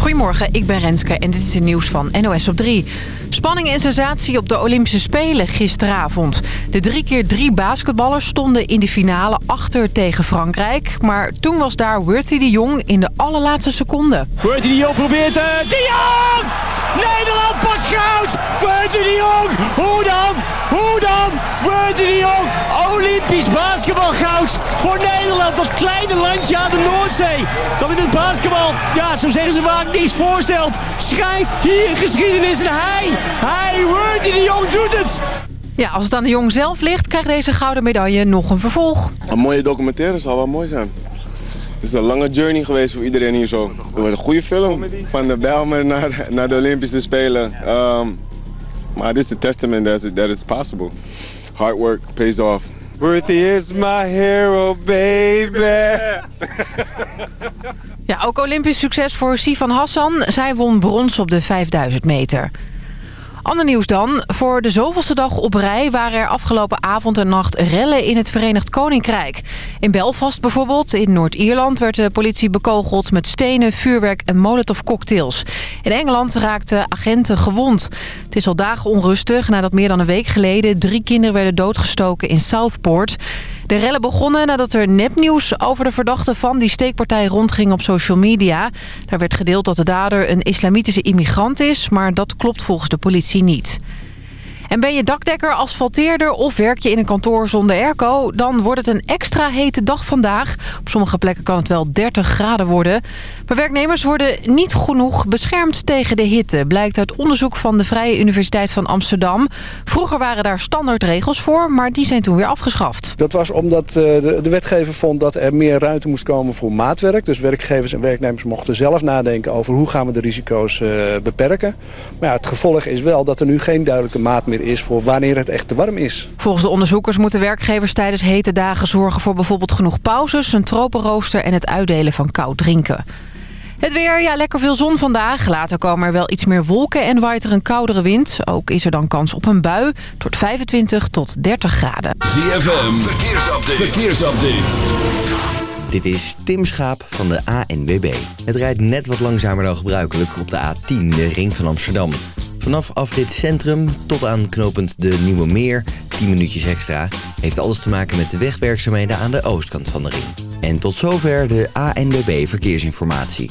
Goedemorgen, ik ben Renske en dit is het nieuws van NOS op 3. Spanning en sensatie op de Olympische Spelen gisteravond. De 3x3 basketballers stonden in de finale achter tegen Frankrijk. Maar toen was daar Worthy de Jong in de allerlaatste seconde. Worthy de Jong probeert... Uh, de Jong! Nederland pakt goud! Worthy de Jong! Hoe dan? Hoe dan? Worthy de Jong! Olympisch basketbalgoud voor Nederland. Dat kleine landje aan de Noordzee. Dat in het basketbal, ja, zo zeggen ze vaak, niets voorstelt. Schrijft hier geschiedenis en hij, hij, Worthy de Jong doet het. Ja, als het aan de Jong zelf ligt, krijgt deze gouden medaille nog een vervolg. Een mooie documentaire zal wel mooi zijn. Het is een lange journey geweest voor iedereen hier zo. Het wordt een goede film. Van de Belmer naar, naar de Olympische Spelen. Um, maar dit is de testament that, that it's possible. Hard work pays off. Worthy is my hero, baby. Ja, ook Olympisch succes voor Sivan Hassan. Zij won brons op de 5000 meter. Ander nieuws dan. Voor de zoveelste dag op rij waren er afgelopen avond en nacht rellen in het Verenigd Koninkrijk. In Belfast bijvoorbeeld, in Noord-Ierland, werd de politie bekogeld met stenen, vuurwerk en molotovcocktails. In Engeland raakten agenten gewond. Het is al dagen onrustig nadat meer dan een week geleden drie kinderen werden doodgestoken in Southport. De rellen begonnen nadat er nepnieuws over de verdachte van die steekpartij rondging op social media. Daar werd gedeeld dat de dader een islamitische immigrant is, maar dat klopt volgens de politie niet. En ben je dakdekker, asfalteerder of werk je in een kantoor zonder airco... dan wordt het een extra hete dag vandaag. Op sommige plekken kan het wel 30 graden worden. Maar werknemers worden niet genoeg beschermd tegen de hitte... blijkt uit onderzoek van de Vrije Universiteit van Amsterdam. Vroeger waren daar standaardregels voor, maar die zijn toen weer afgeschaft. Dat was omdat eh, de wetgever vond dat er meer ruimte moest komen voor maatwerk. Dus werkgevers en werknemers mochten zelf nadenken over hoe gaan we de risico's uh, beperken. Maar ja, het gevolg is wel dat er nu geen duidelijke maat meer is voor wanneer het echt te warm is. Volgens de onderzoekers moeten werkgevers tijdens hete dagen zorgen voor bijvoorbeeld genoeg pauzes, een tropenrooster en het uitdelen van koud drinken. Het weer, ja, lekker veel zon vandaag. Later komen er wel iets meer wolken en waait er een koudere wind. Ook is er dan kans op een bui. tot 25 tot 30 graden. ZFM, verkeersupdate. verkeersupdate. Dit is Tim Schaap van de ANWB. Het rijdt net wat langzamer dan gebruikelijk op de A10, de ring van Amsterdam. Vanaf afrit Centrum tot aan knooppunt de Nieuwe Meer, 10 minuutjes extra, heeft alles te maken met de wegwerkzaamheden aan de oostkant van de ring. En tot zover de ANWB Verkeersinformatie.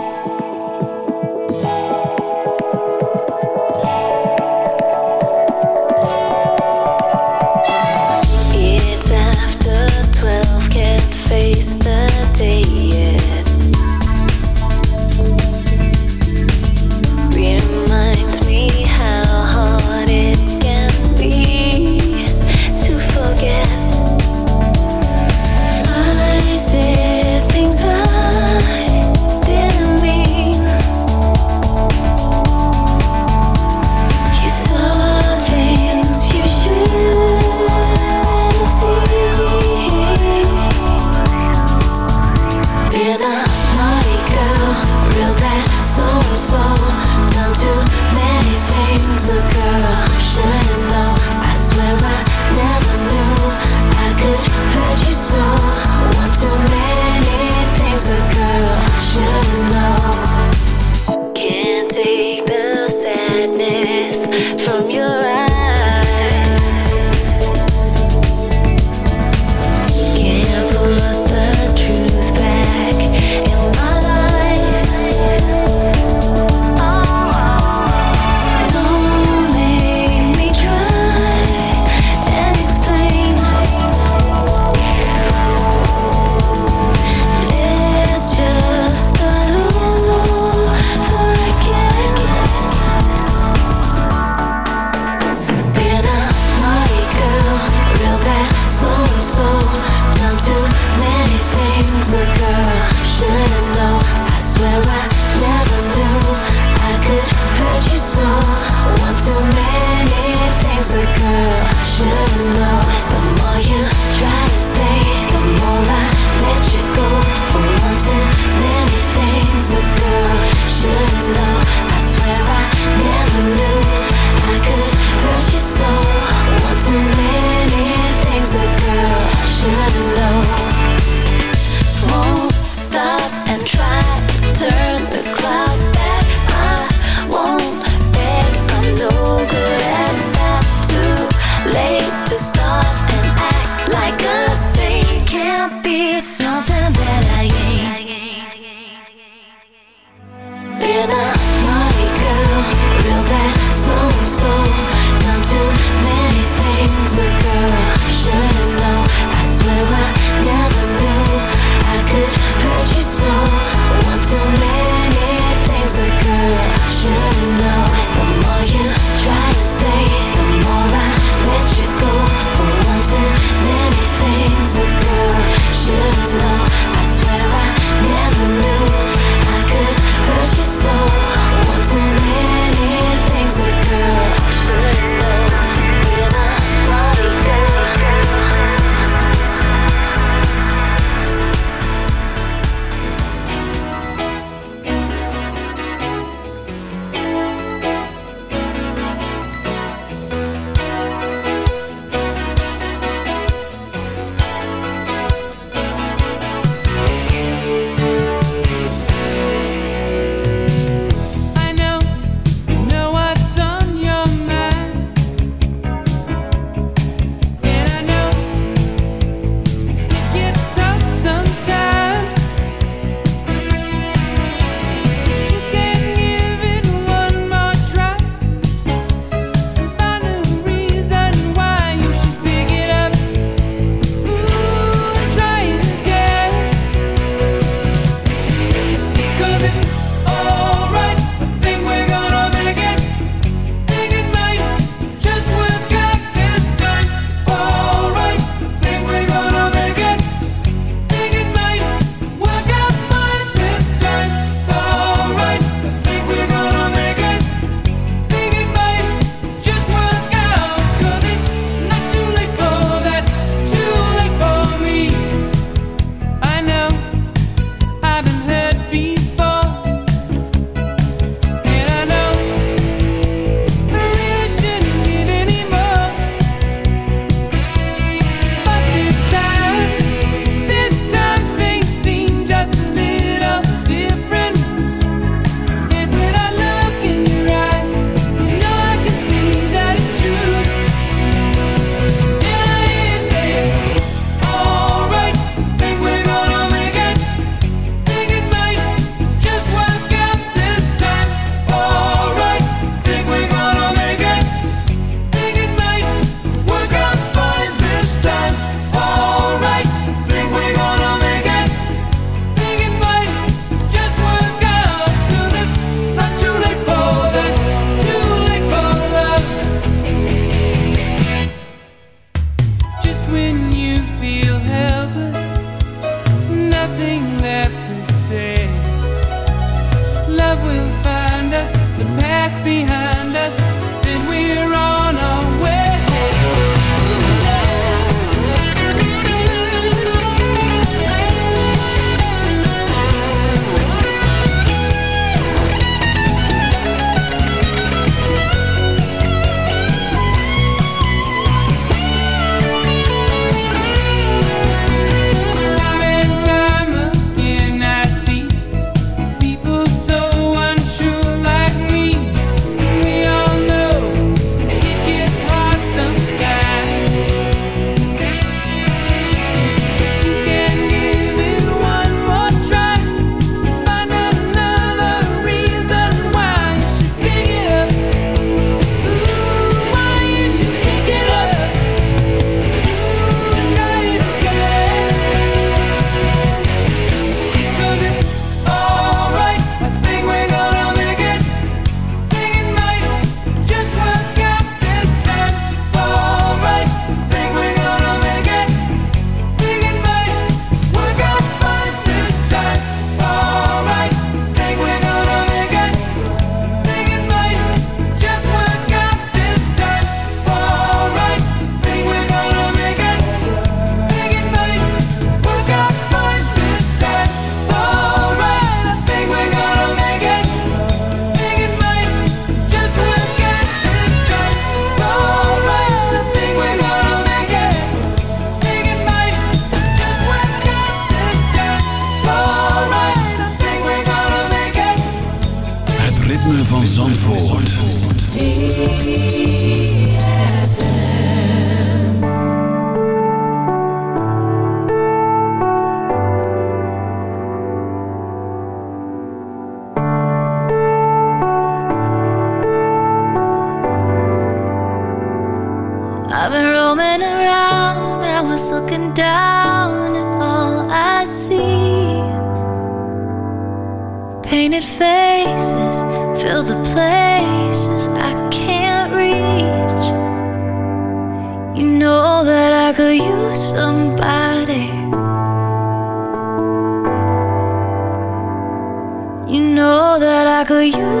Like you.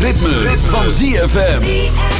ritme, van ZFM.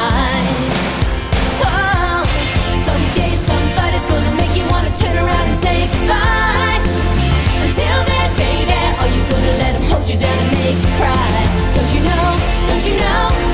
you done to make me cry? Don't you know? Don't you know?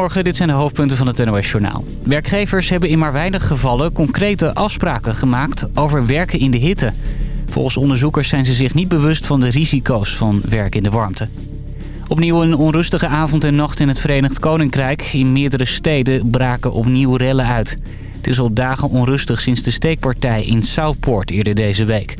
Goedemorgen, dit zijn de hoofdpunten van het NOS-journaal. Werkgevers hebben in maar weinig gevallen concrete afspraken gemaakt over werken in de hitte. Volgens onderzoekers zijn ze zich niet bewust van de risico's van werk in de warmte. Opnieuw een onrustige avond en nacht in het Verenigd Koninkrijk. In meerdere steden braken opnieuw rellen uit. Het is al dagen onrustig sinds de steekpartij in Southport eerder deze week.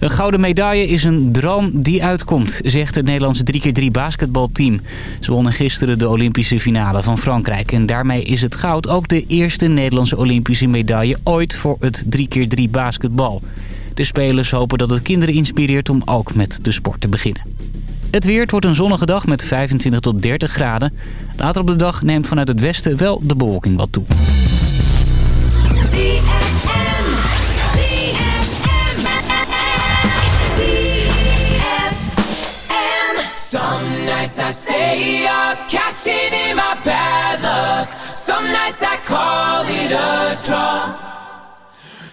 Een gouden medaille is een droom die uitkomt, zegt het Nederlandse 3x3 basketbalteam. Ze wonnen gisteren de Olympische finale van Frankrijk. En daarmee is het goud ook de eerste Nederlandse Olympische medaille ooit voor het 3x3 basketbal. De spelers hopen dat het kinderen inspireert om ook met de sport te beginnen. Het weer het wordt een zonnige dag met 25 tot 30 graden. Later op de dag neemt vanuit het westen wel de bewolking wat toe. I stay up, cashing in my bad luck. Some nights I call it a draw.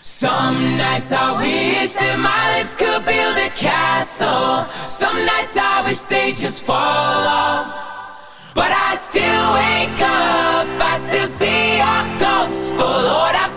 Some nights I wish that my lips could build a castle. Some nights I wish they just fall off. But I still wake up, I still see your ghost. Oh Lord, I'm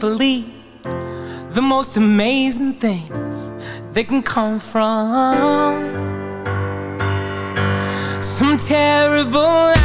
believe the most amazing things that can come from. Some terrible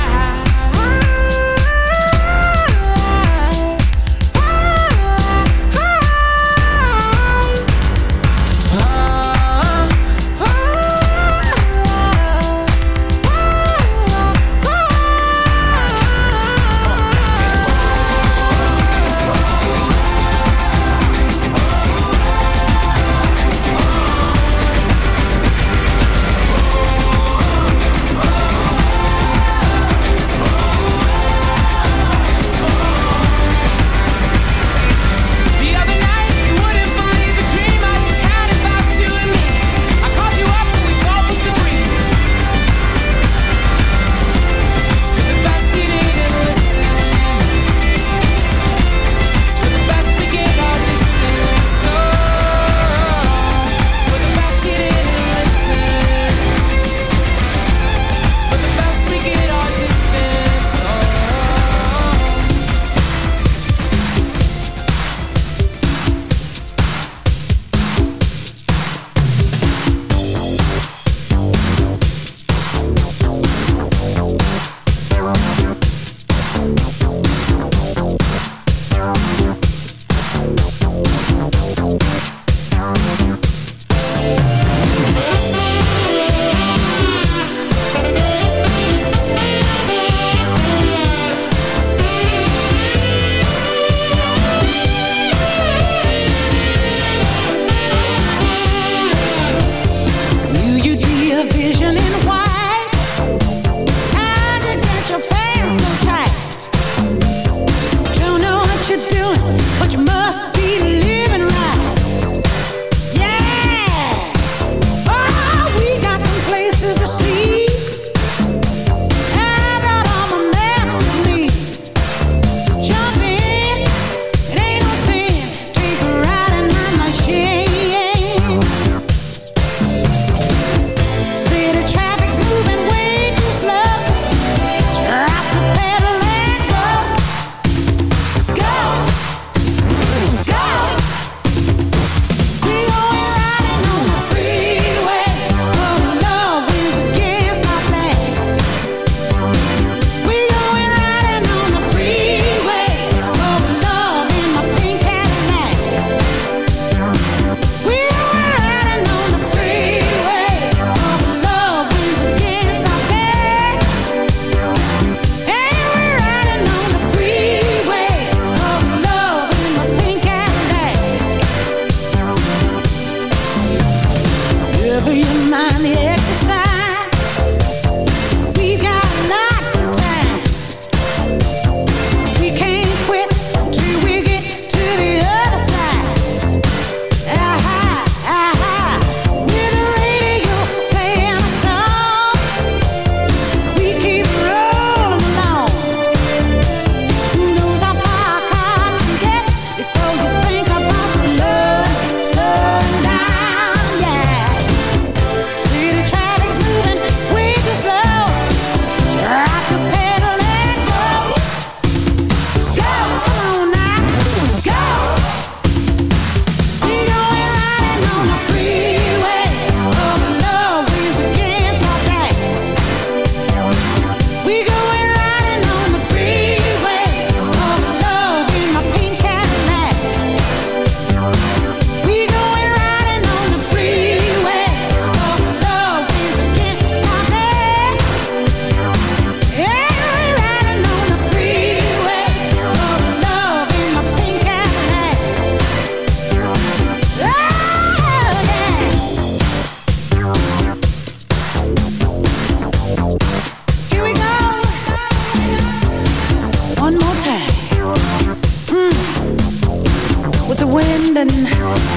wind and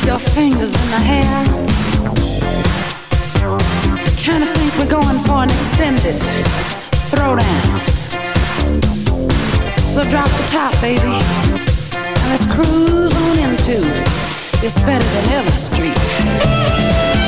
your fingers in the hair. Kinda think we're going for an extended throwdown. So drop the top, baby, and let's cruise on into this better than ever street.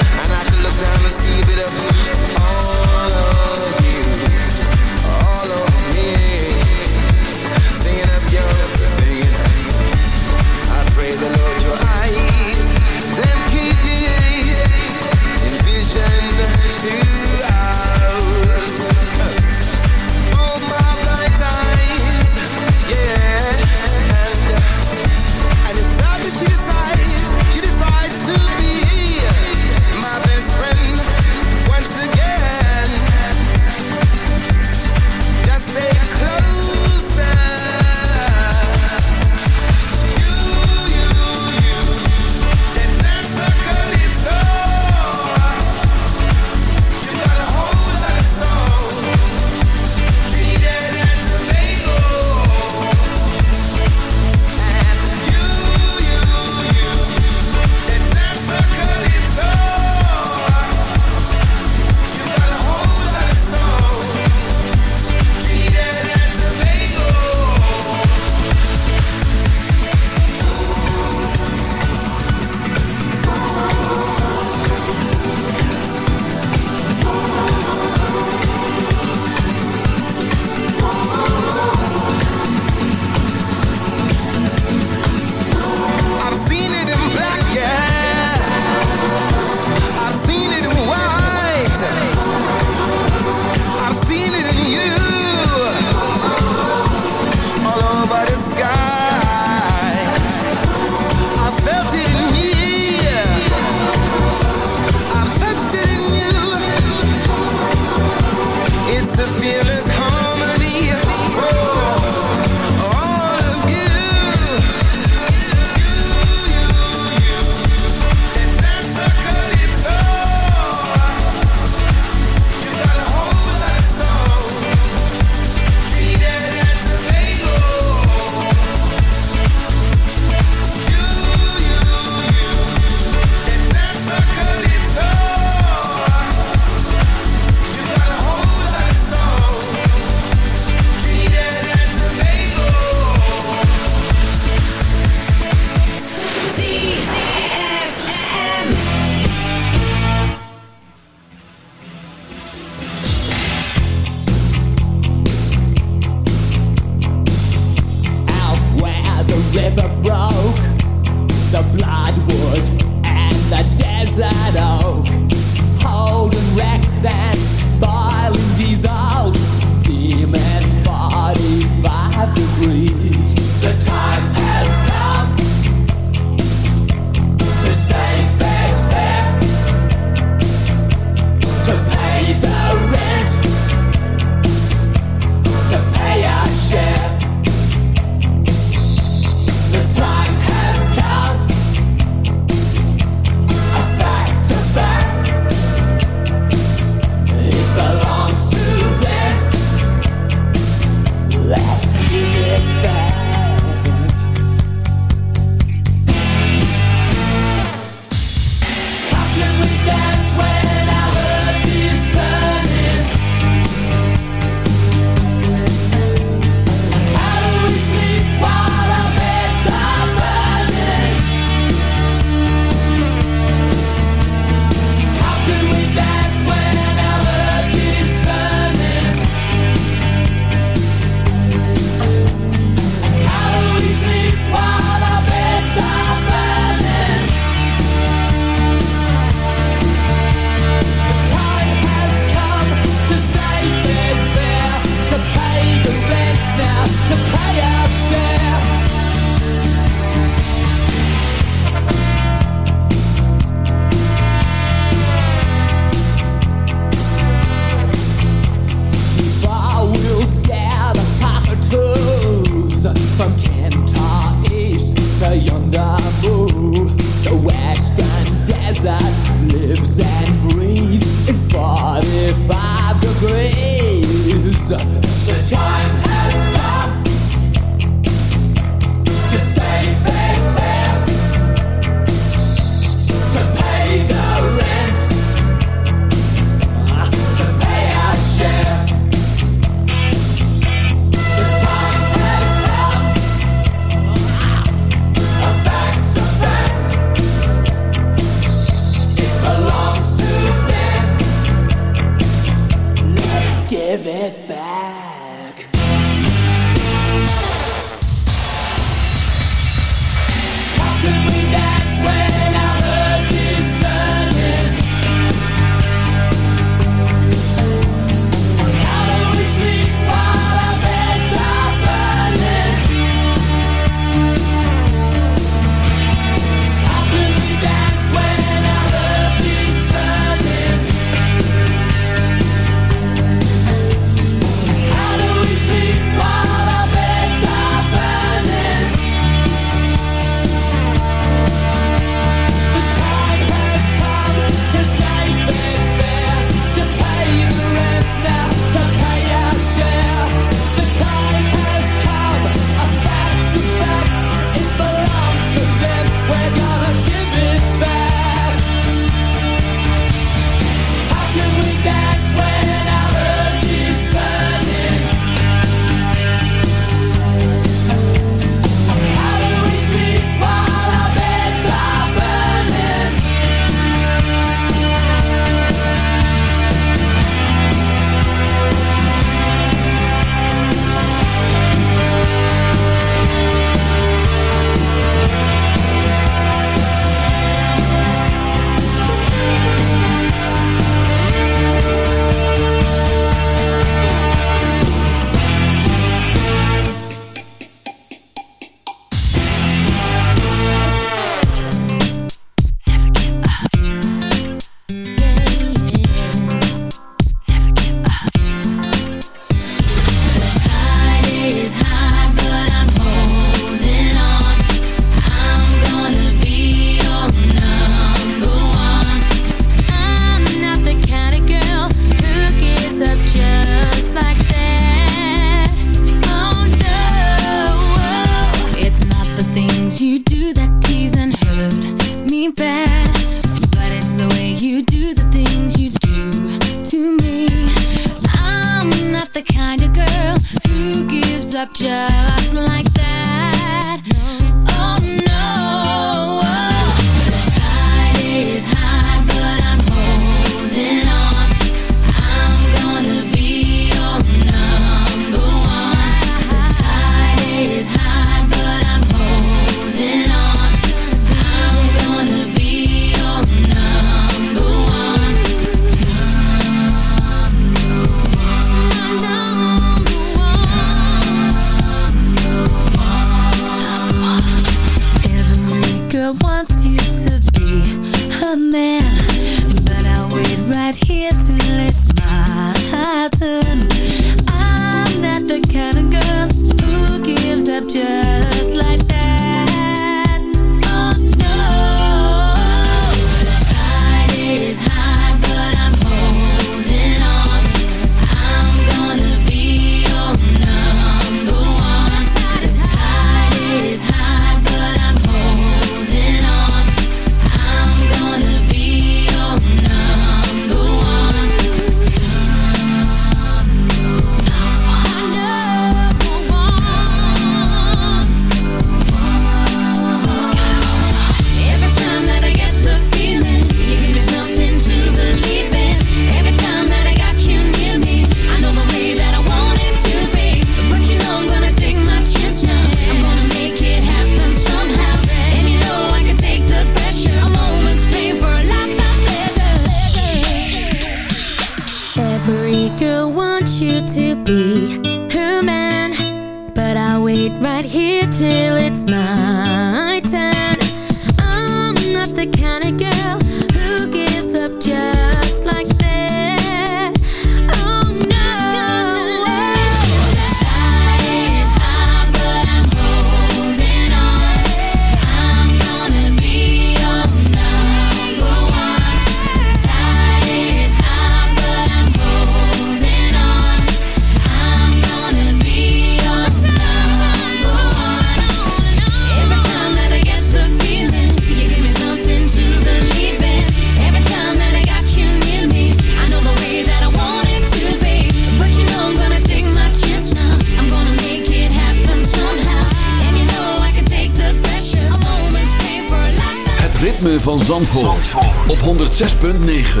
Zandvoort, op 106.9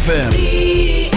FM.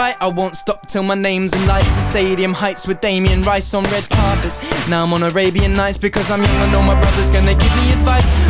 right I won't stop till my name's in lights. The stadium heights with Damien Rice on red carpets. Now I'm on Arabian Nights because I'm young I know my brother's gonna give me advice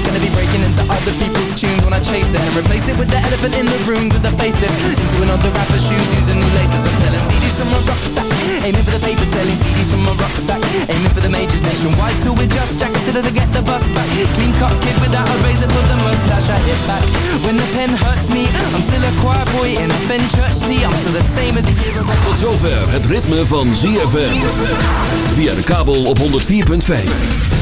Gonna be breaking into other people's tunes when I chase it And replace it with the elephant in the room with a facelift. Into another rapper's shoes using new laces. I'm selling CDs from my rucksack Aiming for the paper selling CDs from my rucksack Aiming for the majors nationwide. So with just jack instead of to get the bus back. Clean cut kid without a razor for the mustache I hit back. When the pen hurts me I'm still a choir boy in a Fen church tee I'm still the same as a year ago Tot zover het ritme van ZFM. Via de kabel op 104.5.